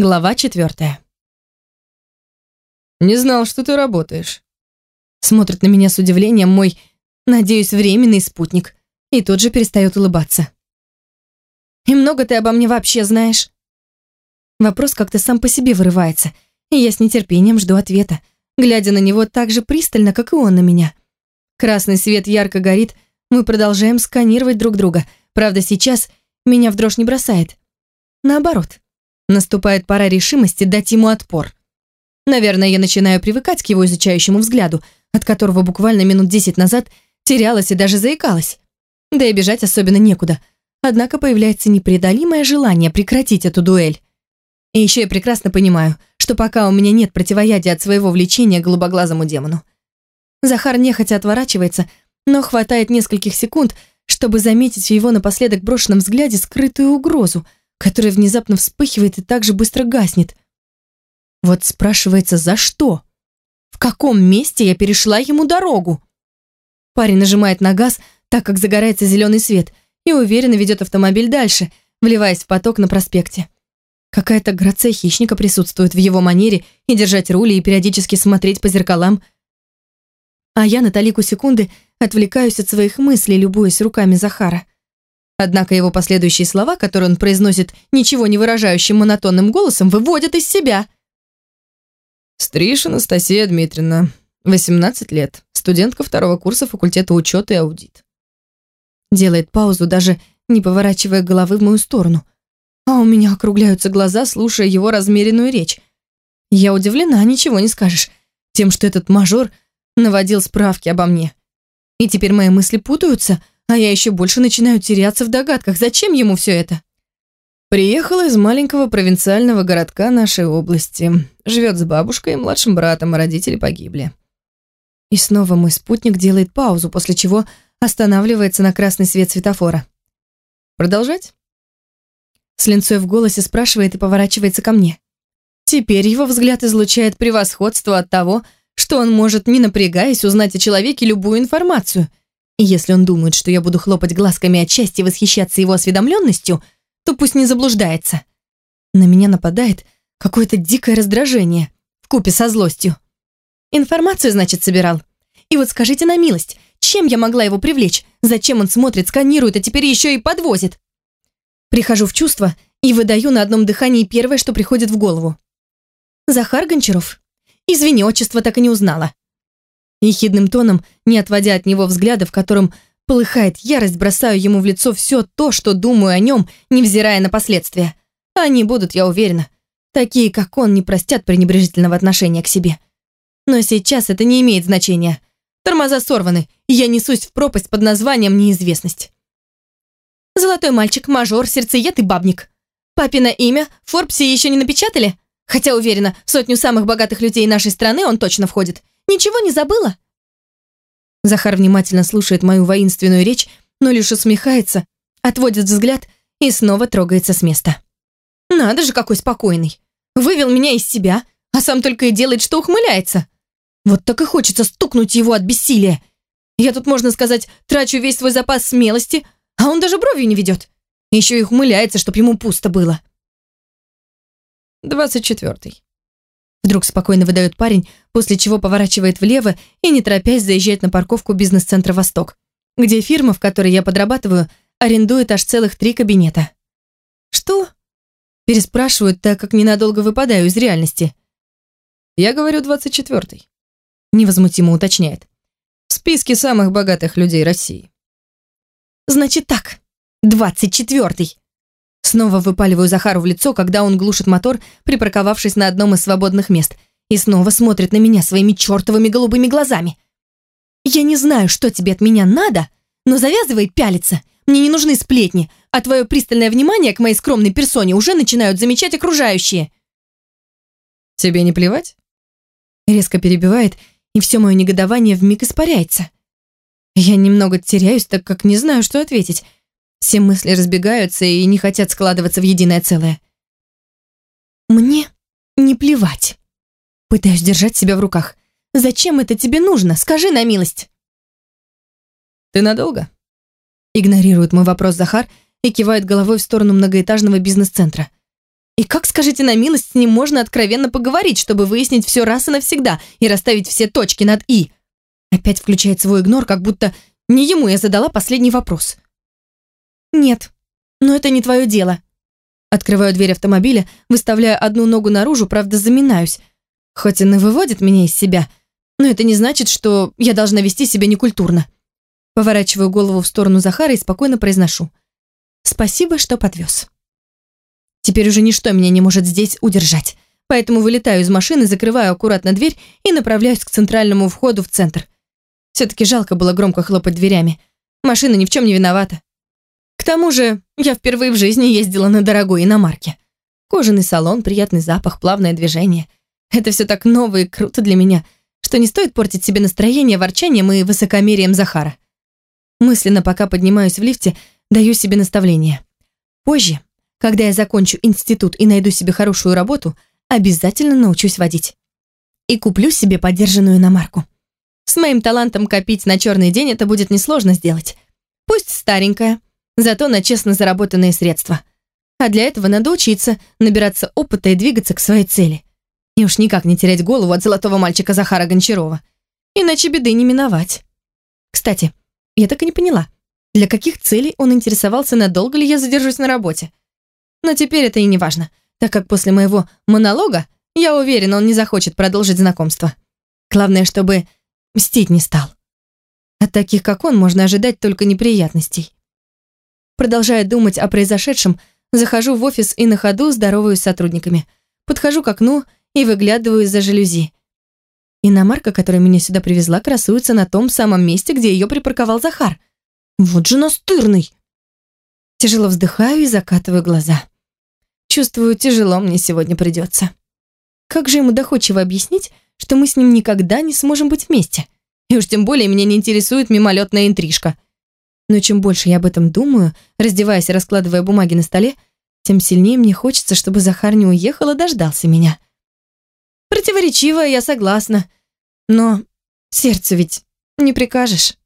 Глава четвертая. «Не знал, что ты работаешь». Смотрит на меня с удивлением мой, надеюсь, временный спутник, и тут же перестает улыбаться. «И много ты обо мне вообще знаешь?» Вопрос как-то сам по себе вырывается, и я с нетерпением жду ответа, глядя на него так же пристально, как и он на меня. Красный свет ярко горит, мы продолжаем сканировать друг друга. Правда, сейчас меня в дрожь не бросает. Наоборот, Наступает пора решимости дать ему отпор. Наверное, я начинаю привыкать к его изучающему взгляду, от которого буквально минут десять назад терялась и даже заикалась. Да и бежать особенно некуда. Однако появляется непреодолимое желание прекратить эту дуэль. И еще я прекрасно понимаю, что пока у меня нет противоядия от своего влечения к голубоглазому демону. Захар нехотя отворачивается, но хватает нескольких секунд, чтобы заметить в его напоследок брошенном взгляде скрытую угрозу – которая внезапно вспыхивает и так же быстро гаснет. Вот спрашивается, за что? В каком месте я перешла ему дорогу? Парень нажимает на газ, так как загорается зеленый свет, и уверенно ведет автомобиль дальше, вливаясь в поток на проспекте. Какая-то грация хищника присутствует в его манере и держать рули, и периодически смотреть по зеркалам. А я на талику секунды отвлекаюсь от своих мыслей, любуясь руками Захара. Однако его последующие слова, которые он произносит ничего не выражающим монотонным голосом, выводят из себя. Стриж Анастасия Дмитриевна, 18 лет, студентка второго курса факультета учета и аудит. Делает паузу, даже не поворачивая головы в мою сторону. А у меня округляются глаза, слушая его размеренную речь. Я удивлена, ничего не скажешь, тем, что этот мажор наводил справки обо мне. И теперь мои мысли путаются — а я еще больше начинаю теряться в догадках, зачем ему все это? Приехала из маленького провинциального городка нашей области. Живет с бабушкой и младшим братом, а родители погибли. И снова мой спутник делает паузу, после чего останавливается на красный свет светофора. Продолжать? С линцой в голосе спрашивает и поворачивается ко мне. Теперь его взгляд излучает превосходство от того, что он может, не напрягаясь, узнать о человеке любую информацию, если он думает, что я буду хлопать глазками от счастья и восхищаться его осведомленностью, то пусть не заблуждается. На меня нападает какое-то дикое раздражение в купе со злостью. Информацию, значит, собирал. И вот скажите на милость, чем я могла его привлечь? Зачем он смотрит, сканирует, а теперь еще и подвозит? Прихожу в чувство и выдаю на одном дыхании первое, что приходит в голову. Захар Гончаров. Извини, отчество так и не узнала. Ехидным тоном, не отводя от него взгляда, в котором полыхает ярость, бросаю ему в лицо все то, что думаю о нем, невзирая на последствия. Они будут, я уверена. Такие, как он, не простят пренебрежительного отношения к себе. Но сейчас это не имеет значения. Тормоза сорваны, и я несусь в пропасть под названием «Неизвестность». Золотой мальчик, мажор, сердцеед и бабник. Папина имя в Форбсе еще не напечатали? Хотя, уверена, в сотню самых богатых людей нашей страны он точно входит. Ничего не забыла?» Захар внимательно слушает мою воинственную речь, но лишь усмехается, отводит взгляд и снова трогается с места. «Надо же, какой спокойный! Вывел меня из себя, а сам только и делает, что ухмыляется. Вот так и хочется стукнуть его от бессилия. Я тут, можно сказать, трачу весь свой запас смелости, а он даже бровью не ведет. Еще и ухмыляется, чтоб ему пусто было». Двадцать четвертый. Вдруг спокойно выдает парень, после чего поворачивает влево и, не торопясь, заезжает на парковку бизнес-центра «Восток», где фирма, в которой я подрабатываю, арендует аж целых три кабинета. «Что?» Переспрашивают, так как ненадолго выпадаю из реальности. «Я говорю, двадцать четвертый», — невозмутимо уточняет. «В списке самых богатых людей России». «Значит так, двадцать четвертый», Снова выпаливаю Захару в лицо, когда он глушит мотор, припарковавшись на одном из свободных мест, и снова смотрит на меня своими чертовыми голубыми глазами. «Я не знаю, что тебе от меня надо, но завязывай пялиться. Мне не нужны сплетни, а твое пристальное внимание к моей скромной персоне уже начинают замечать окружающие». «Тебе не плевать?» Резко перебивает, и все мое негодование вмиг испаряется. Я немного теряюсь, так как не знаю, что ответить. Все мысли разбегаются и не хотят складываться в единое целое. Мне не плевать. Пытаюсь держать себя в руках. Зачем это тебе нужно? Скажи на милость. Ты надолго? Игнорирует мой вопрос Захар и кивает головой в сторону многоэтажного бизнес-центра. И как, скажите на милость, с ним можно откровенно поговорить, чтобы выяснить все раз и навсегда и расставить все точки над «и»? Опять включает свой игнор, как будто не ему я задала последний вопрос. «Нет, но это не твое дело». Открываю дверь автомобиля, выставляя одну ногу наружу, правда заминаюсь. Хоть он и выводит меня из себя, но это не значит, что я должна вести себя некультурно. Поворачиваю голову в сторону Захара и спокойно произношу. «Спасибо, что подвез». Теперь уже ничто меня не может здесь удержать. Поэтому вылетаю из машины, закрываю аккуратно дверь и направляюсь к центральному входу в центр. Все-таки жалко было громко хлопать дверями. Машина ни в чем не виновата. Тому же, я впервые в жизни ездила на дорогой иномарке. Кожаный салон, приятный запах, плавное движение. Это все так ново и круто для меня, что не стоит портить себе настроение ворчанием и высокомерием Захара. Мысленно, пока поднимаюсь в лифте, даю себе наставление. Позже, когда я закончу институт и найду себе хорошую работу, обязательно научусь водить. И куплю себе подержанную иномарку. С моим талантом копить на черный день это будет несложно сделать. Пусть старенькая, зато на честно заработанные средства. А для этого надо учиться, набираться опыта и двигаться к своей цели. И уж никак не терять голову от золотого мальчика Захара Гончарова. Иначе беды не миновать. Кстати, я так и не поняла, для каких целей он интересовался, надолго ли я задержусь на работе. Но теперь это и не важно, так как после моего монолога, я уверена, он не захочет продолжить знакомство. Главное, чтобы мстить не стал. От таких, как он, можно ожидать только неприятностей. Продолжая думать о произошедшем, захожу в офис и на ходу здороваюсь с сотрудниками. Подхожу к окну и выглядываю из-за жалюзи. Иномарка, которая меня сюда привезла, красуется на том самом месте, где ее припарковал Захар. Вот же настырный! Тяжело вздыхаю и закатываю глаза. Чувствую, тяжело мне сегодня придется. Как же ему доходчиво объяснить, что мы с ним никогда не сможем быть вместе. И уж тем более меня не интересует мимолетная интрижка. Но чем больше я об этом думаю, раздеваясь и раскладывая бумаги на столе, тем сильнее мне хочется, чтобы Захар не уехал и дождался меня. Противоречивая, я согласна. Но сердцу ведь не прикажешь.